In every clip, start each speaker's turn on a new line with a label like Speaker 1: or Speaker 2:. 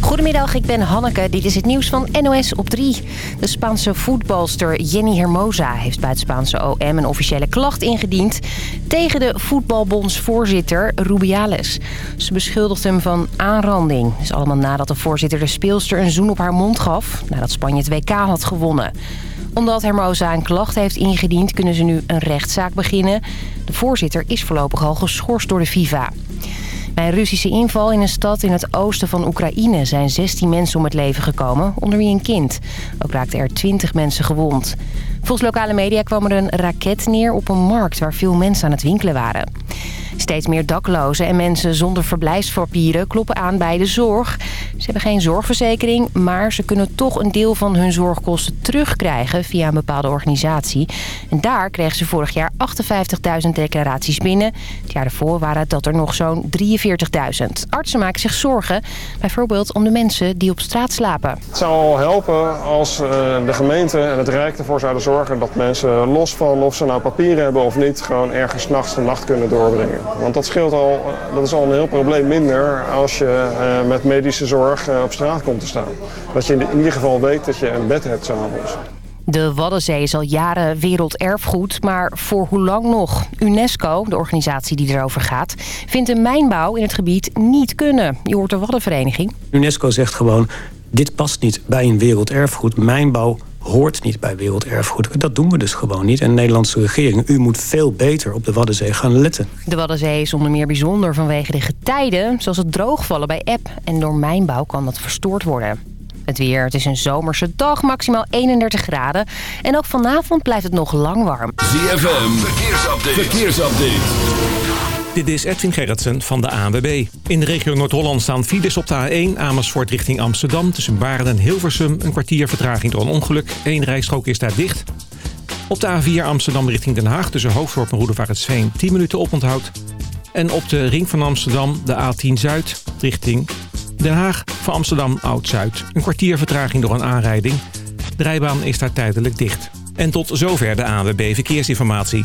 Speaker 1: Goedemiddag, ik ben Hanneke. Dit is het nieuws van NOS op 3. De Spaanse voetbalster Jenny Hermosa heeft bij het Spaanse OM een officiële klacht ingediend... tegen de voetbalbondsvoorzitter Rubiales. Ze beschuldigt hem van aanranding. Dat is allemaal nadat de voorzitter de speelster een zoen op haar mond gaf... nadat Spanje het WK had gewonnen omdat Hermosa een klacht heeft ingediend, kunnen ze nu een rechtszaak beginnen. De voorzitter is voorlopig al geschorst door de FIFA. Bij een Russische inval in een stad in het oosten van Oekraïne... zijn 16 mensen om het leven gekomen, onder wie een kind. Ook raakten er 20 mensen gewond. Volgens lokale media kwam er een raket neer op een markt... waar veel mensen aan het winkelen waren. Steeds meer daklozen en mensen zonder verblijfspapieren kloppen aan bij de zorg. Ze hebben geen zorgverzekering, maar ze kunnen toch een deel van hun zorgkosten terugkrijgen via een bepaalde organisatie. En daar kregen ze vorig jaar 58.000 declaraties binnen. Het jaar daarvoor waren dat er nog zo'n 43.000. Artsen maken zich zorgen, bijvoorbeeld om de mensen die op straat slapen.
Speaker 2: Het zou helpen als eh, de gemeente en het Rijk ervoor zouden zorgen dat mensen los van of ze nou papieren hebben of niet, gewoon ergens nachts de nacht kunnen doorbrengen. Want dat scheelt al, eh, dat is al een heel probleem minder als je uh, met medische zorg uh, op straat komt te staan. Dat je in ieder geval weet dat je een bed hebt s'avonds.
Speaker 1: De Waddenzee is al jaren werelderfgoed, maar voor hoe lang nog? UNESCO, de organisatie die erover gaat, vindt een mijnbouw in het gebied niet kunnen. Je hoort de Waddenvereniging.
Speaker 3: UNESCO zegt gewoon, dit past niet bij een werelderfgoed. Mijnbouw hoort niet bij werelderfgoed. Dat doen we dus gewoon niet. En de Nederlandse regering, u moet veel beter op de Waddenzee gaan letten.
Speaker 1: De Waddenzee is onder meer bijzonder vanwege de getijden... zoals het droogvallen bij eb. En door mijnbouw kan dat verstoord worden. Het weer, het is een zomerse dag, maximaal 31 graden. En ook vanavond blijft het nog lang warm.
Speaker 4: ZFM, verkeersupdate. verkeersupdate.
Speaker 5: Dit is Edwin Gerritsen van de ANWB. In de regio Noord-Holland staan files op de A1 Amersfoort richting Amsterdam... tussen Baren en Hilversum een kwartier vertraging door een ongeluk. Eén rijstrook is daar dicht. Op de A4 Amsterdam richting Den Haag tussen Hoofddorp en Roedevaartsveen 10 minuten oponthoud. En op de ring van Amsterdam de A10 Zuid richting Den Haag voor Amsterdam Oud-Zuid. Een kwartier vertraging door een aanrijding. De rijbaan is daar tijdelijk dicht. En tot zover de ANWB Verkeersinformatie.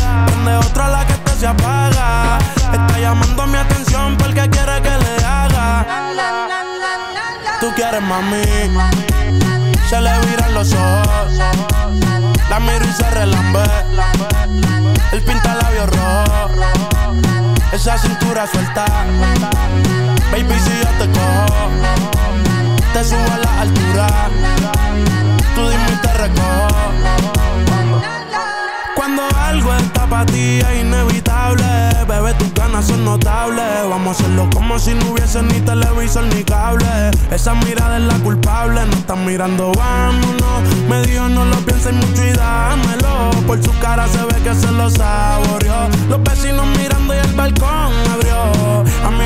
Speaker 6: Donde otra la que te se apaga. Está llamando mi atención porque quiere que le haga. Tú quieres mami. Se le viran los ojos. La miro y se relambe. El pinta labios rojo. Esa cintura suelta. Baby, si yo te cojo, te subo a la altura. Tú dime y te recojo. Cuando algo está para ti es inevitable, bebé, tus ganas son notables. Vamos a hacerlo como si no hubiese ni televisor ni cable. Esa mirada es la culpable, no están mirando, vámonos. Me dijo no lo pienses mucho y dámelo. Por su cara se ve que se lo saboreó. Los vecinos mirando y el balcón abrió. A mí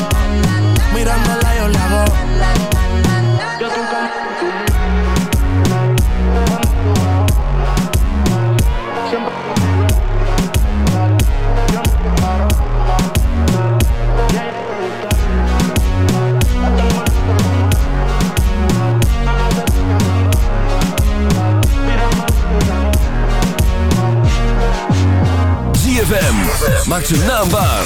Speaker 7: Maak zijn naam waar,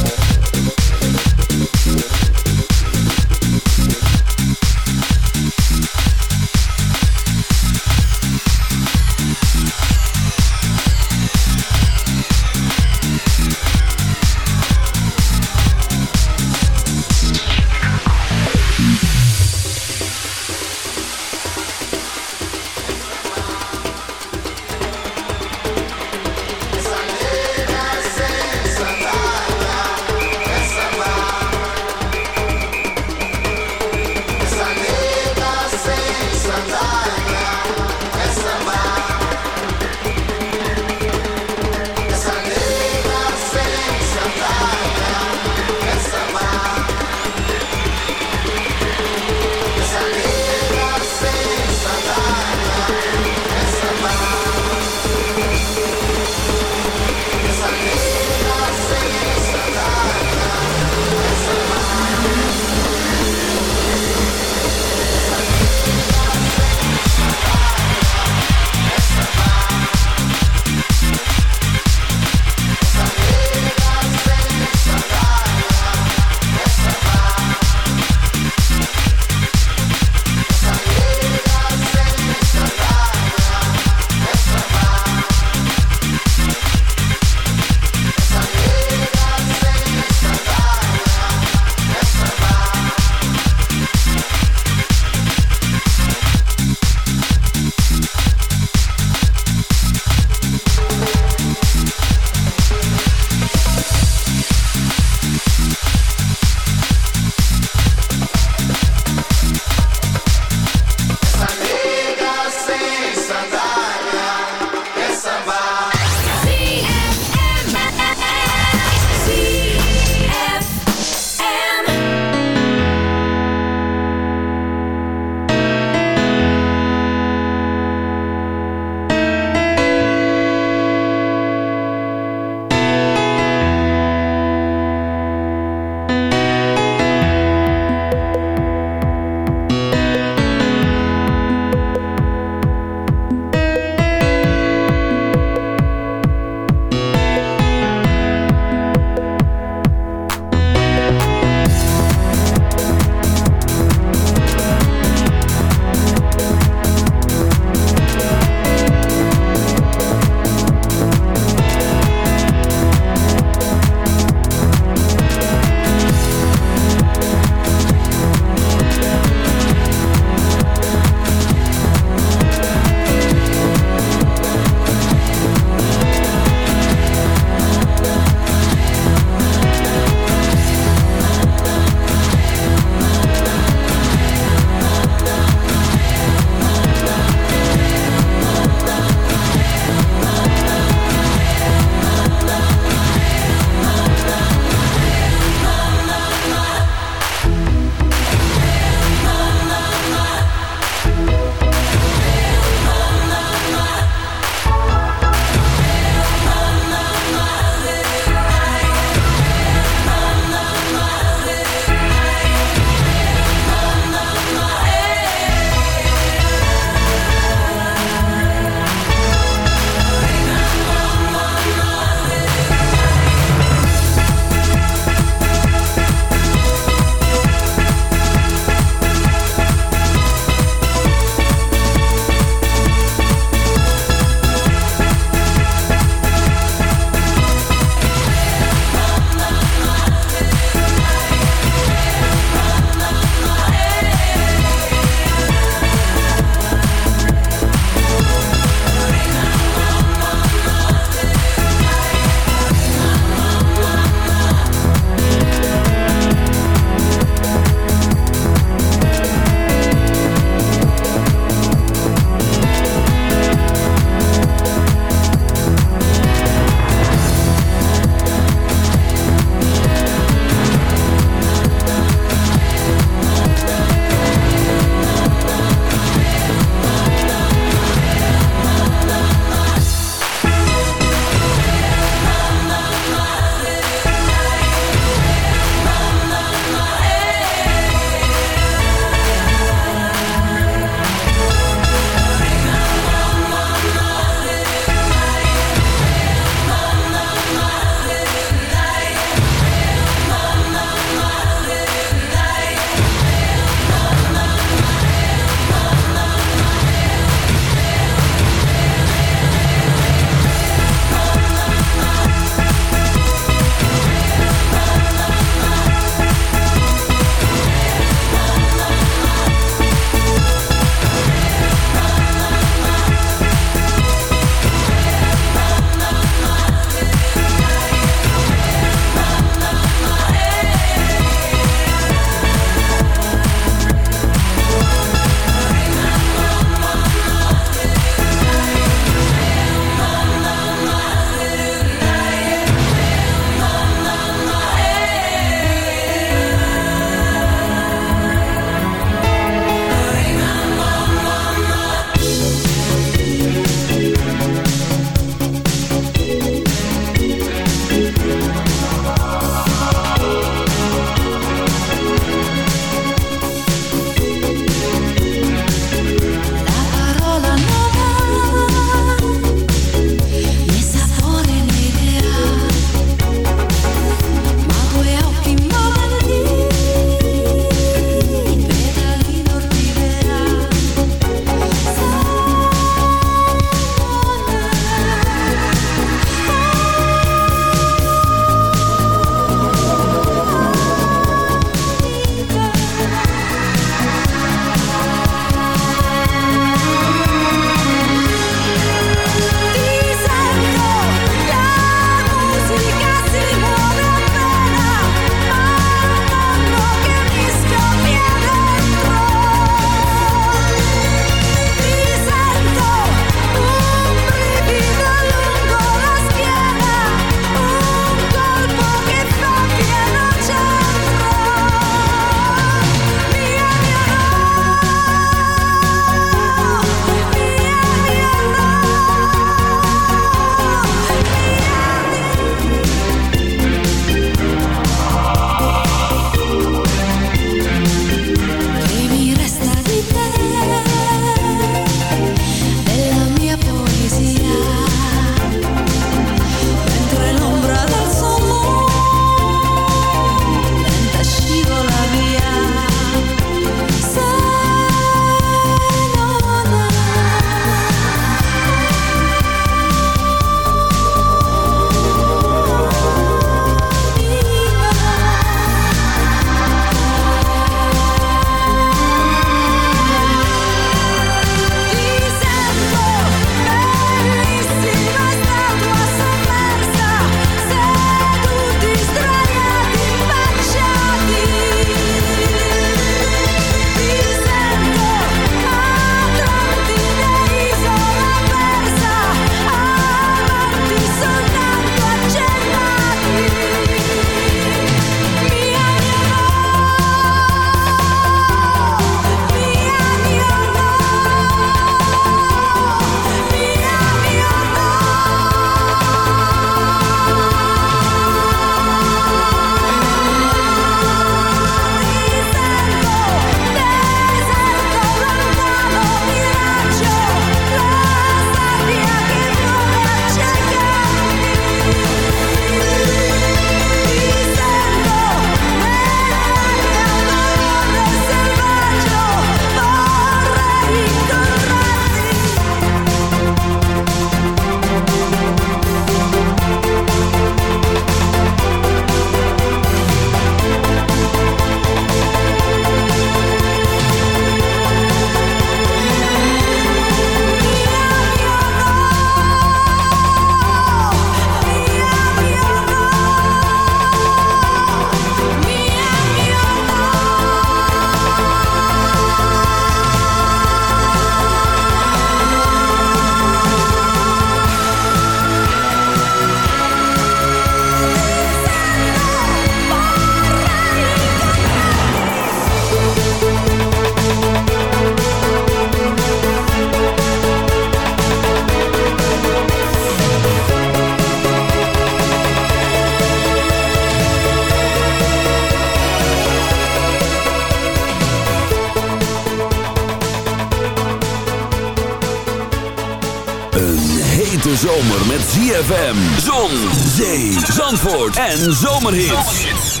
Speaker 4: Hete zomer met ZFM, zon, zee, zandvoort en zomerhits.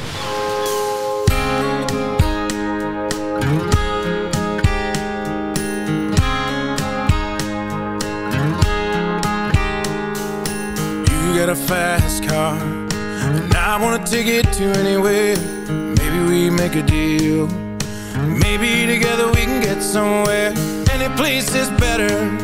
Speaker 8: You got a fast car, and I wanna take it to anywhere. Maybe we make a deal. Maybe together we can get somewhere. Any place is better.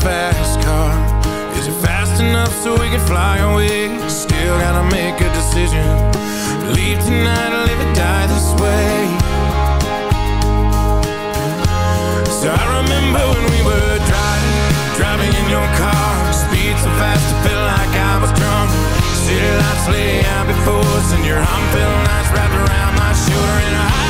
Speaker 8: Fast car. Is it fast enough so we can fly away? Still gotta make a decision. Leave tonight or live or die this way. So I remember when we were driving, driving in your car. Speed so fast it felt like I was drunk. City lights lay out before us, and your arm felt nice wrapped around my shoulder. And I,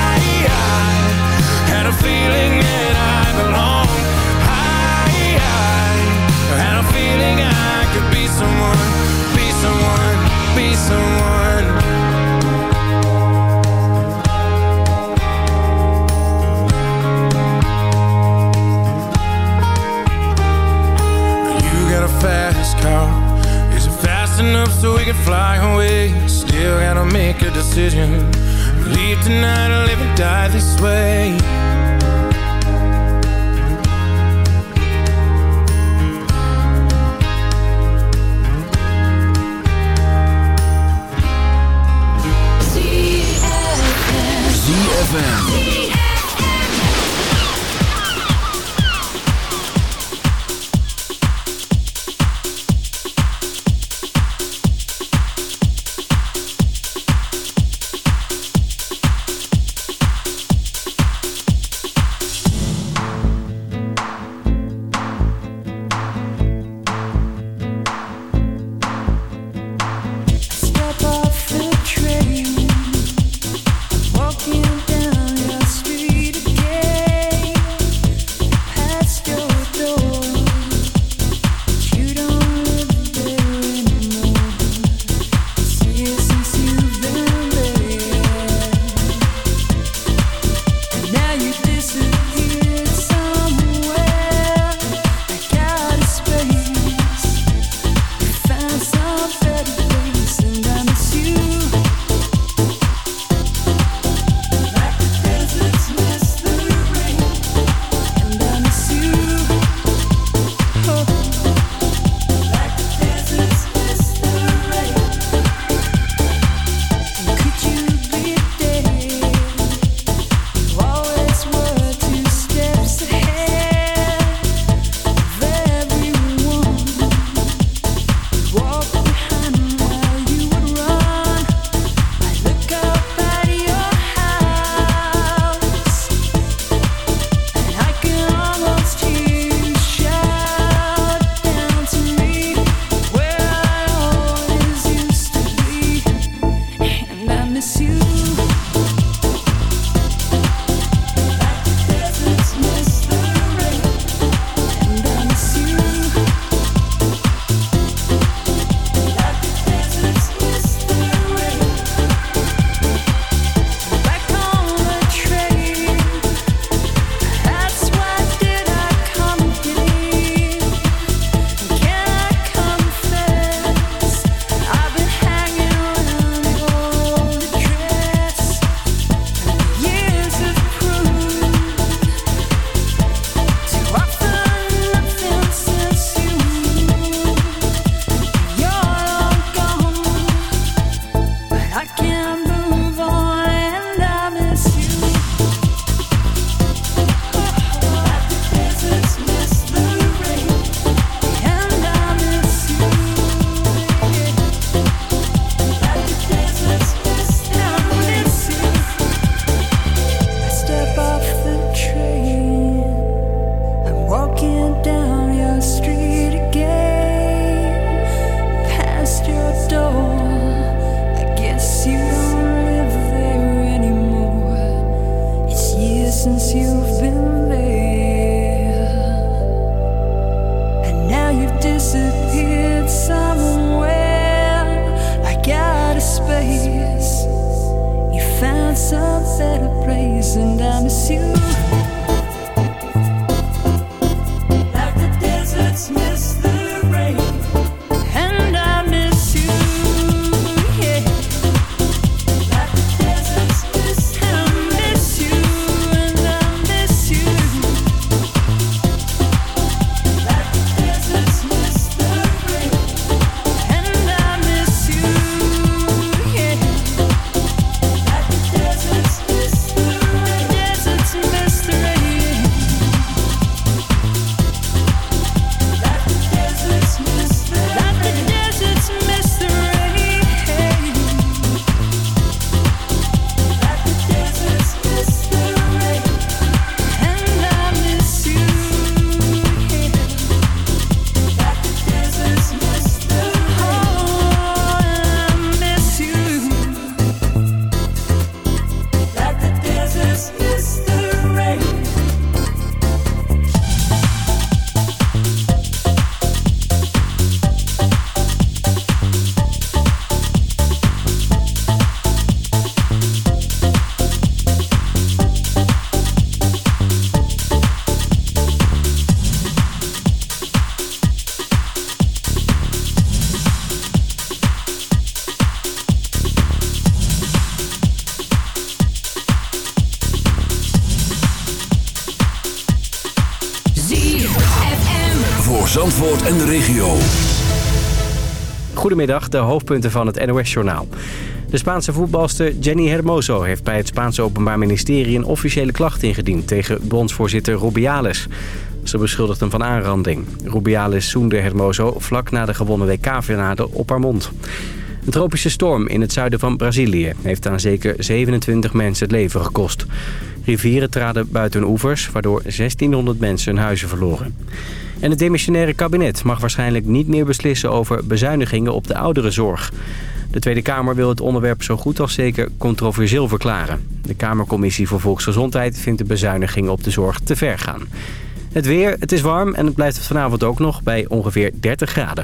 Speaker 8: I had a feeling that I belonged.
Speaker 9: disappeared somewhere like out of space. You found some better place, and I miss you.
Speaker 10: Goedemiddag, de hoofdpunten van het NOS-journaal. De Spaanse voetbalster Jenny Hermoso heeft bij het Spaanse Openbaar Ministerie... een officiële klacht ingediend tegen bondsvoorzitter Rubiales. Ze beschuldigt hem van aanranding. Rubiales zoende Hermoso vlak na de gewonnen WK-finale op haar mond. Een tropische storm in het zuiden van Brazilië... heeft aan zeker 27 mensen het leven gekost. Rivieren traden buiten oevers, waardoor 1600 mensen hun huizen verloren. En het demissionaire kabinet mag waarschijnlijk niet meer beslissen over bezuinigingen op de ouderenzorg. De Tweede Kamer wil het onderwerp zo goed als zeker controversieel verklaren. De Kamercommissie voor Volksgezondheid vindt de bezuinigingen op de zorg te ver gaan. Het weer, het is warm en het blijft vanavond ook nog bij ongeveer 30 graden.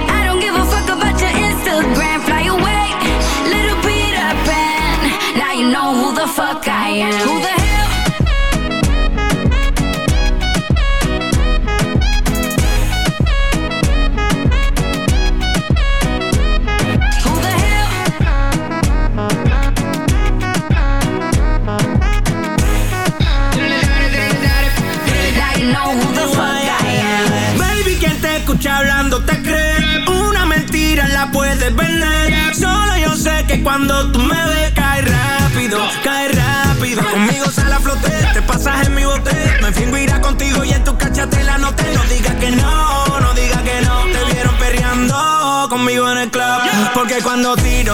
Speaker 11: know who the fuck I am. Who the hell?
Speaker 12: hablando te crees Una mentira la puedes vender Solo yo sé que cuando tú me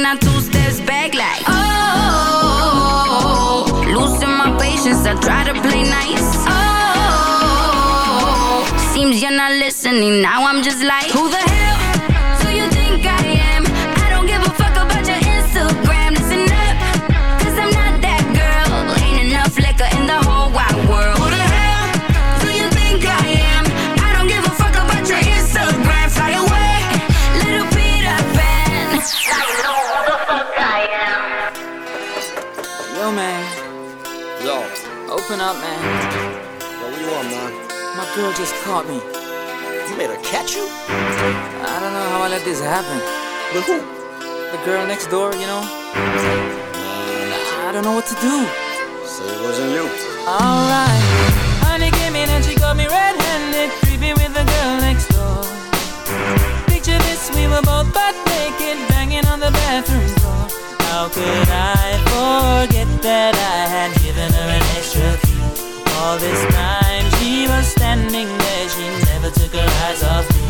Speaker 11: then I two steps back like oh, oh. losing my patience. I try to play nice. Oh, seems you're not listening. Now I'm just like who the
Speaker 13: Yo, Open up, man.
Speaker 2: yo, what you want, man?
Speaker 13: My girl just caught me.
Speaker 2: You made her catch you?
Speaker 13: I don't know how I let this happen.
Speaker 2: With who?
Speaker 13: The girl next door, you know? I don't know what to do.
Speaker 2: Say it wasn't you.
Speaker 13: Alright. Honey came in and she got me red-handed, creepy with the girl next door. Picture this, we were both butt naked, banging on the bathroom floor. How could I forget that All this time she was standing there, she never took her eyes off me.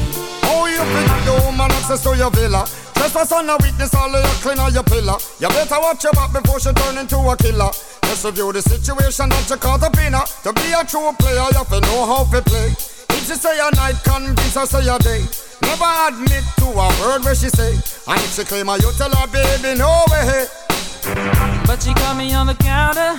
Speaker 14: Oh, you think the woman access to your villa? Trespass on a witness, all of your clean on your pillar. You better watch your back before she turn into a killer. Just review the situation that you caught up in her. To be a true player, you have to know how to play. If she say a night, convince her say a day. Never admit to a word where she say. And if she claim her, you tell her, baby, no way.
Speaker 13: But she caught me on the counter.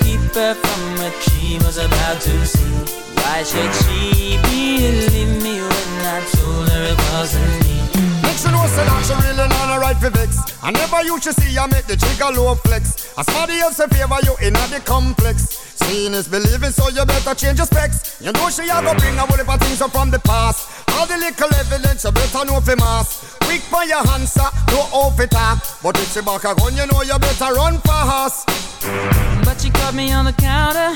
Speaker 13: her from what she was about to see. Why should she believe me when I told her it wasn't
Speaker 14: Make she know say that she really not a right for vex. I never used to see I make the trigger low flex. As somebody else in favor you in a the complex. Seeing is believing, so you better change your specs. You know she a go bring a whole heap of things up from the past. All the little evidence you better know for mass. Quick for your answer, no off it talk. But if she back a gun, you know you better run fast.
Speaker 13: But she caught me on the counter.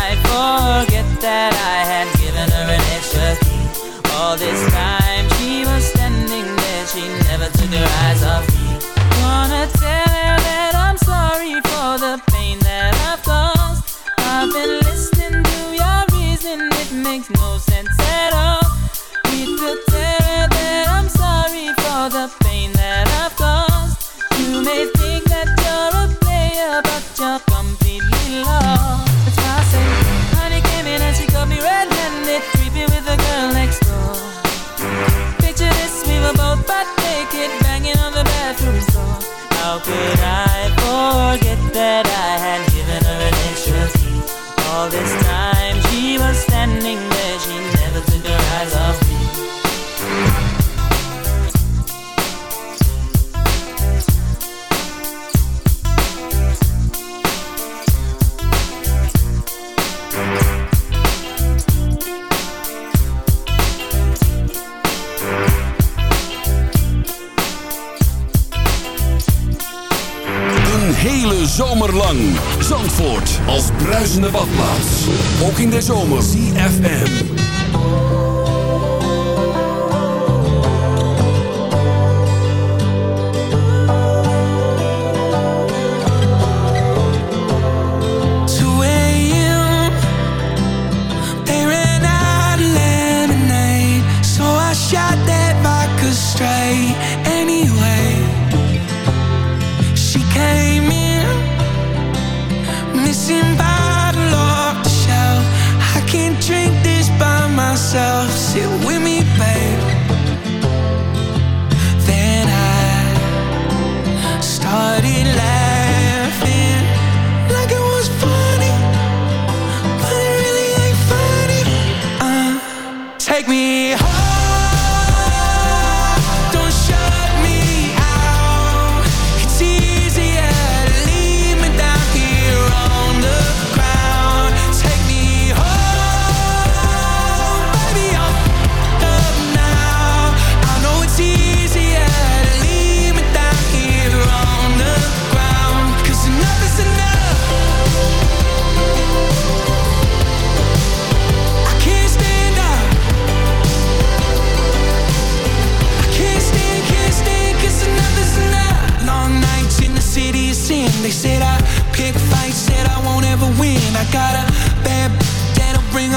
Speaker 13: that I had given her an extra key? All this time How could I
Speaker 4: hele zomer lang. Zandvoort als bruisende badplaats. Ook in de zomer. CFM.
Speaker 15: Shot that straight.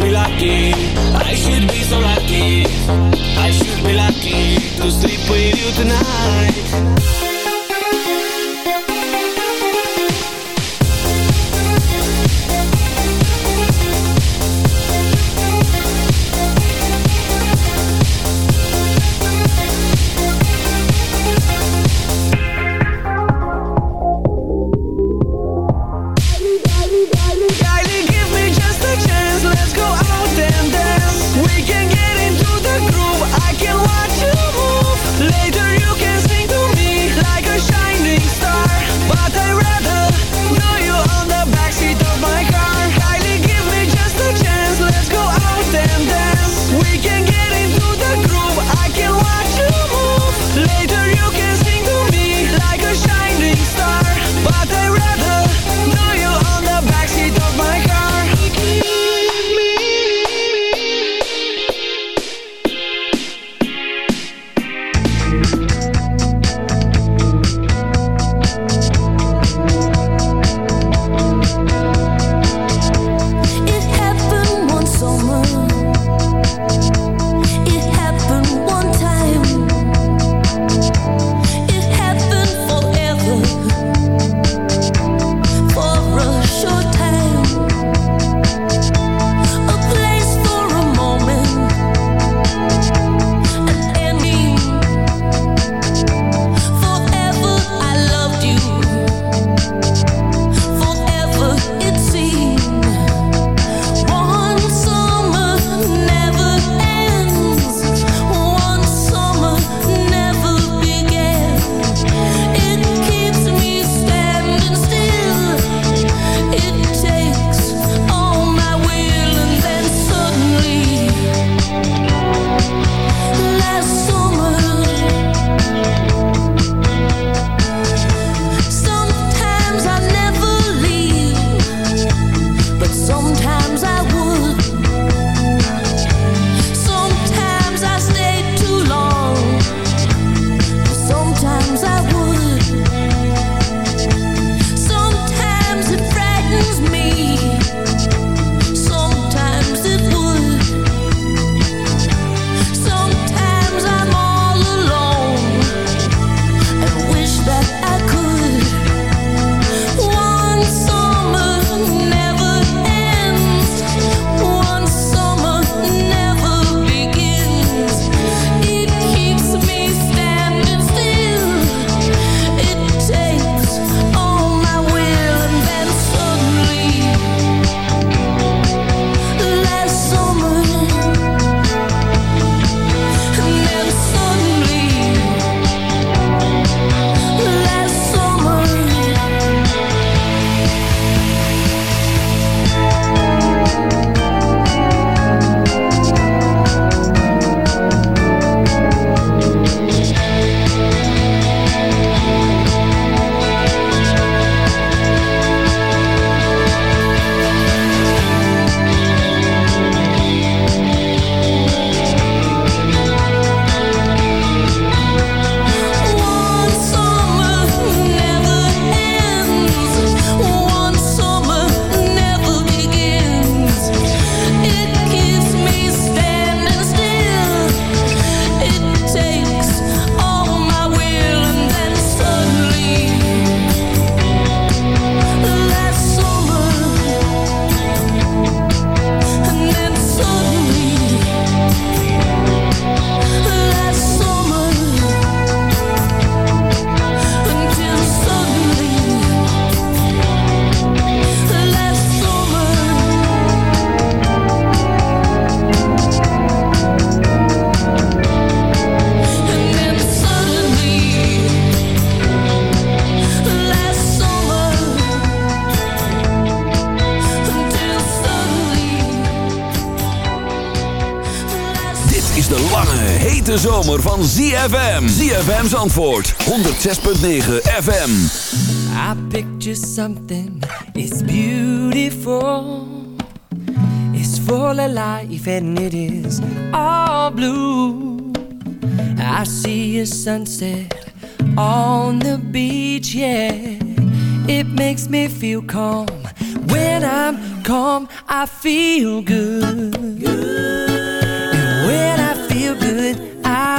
Speaker 15: be lucky. I should be so lucky. I should be lucky to sleep with you tonight.
Speaker 4: zomer van ZFM. ZFM's antwoord. 106.9 FM.
Speaker 7: I picture something. is beautiful. It's full of life and it is all blue. I see a sunset on the beach, yeah. It makes me feel calm. When I'm calm, I feel good.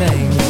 Speaker 7: thing.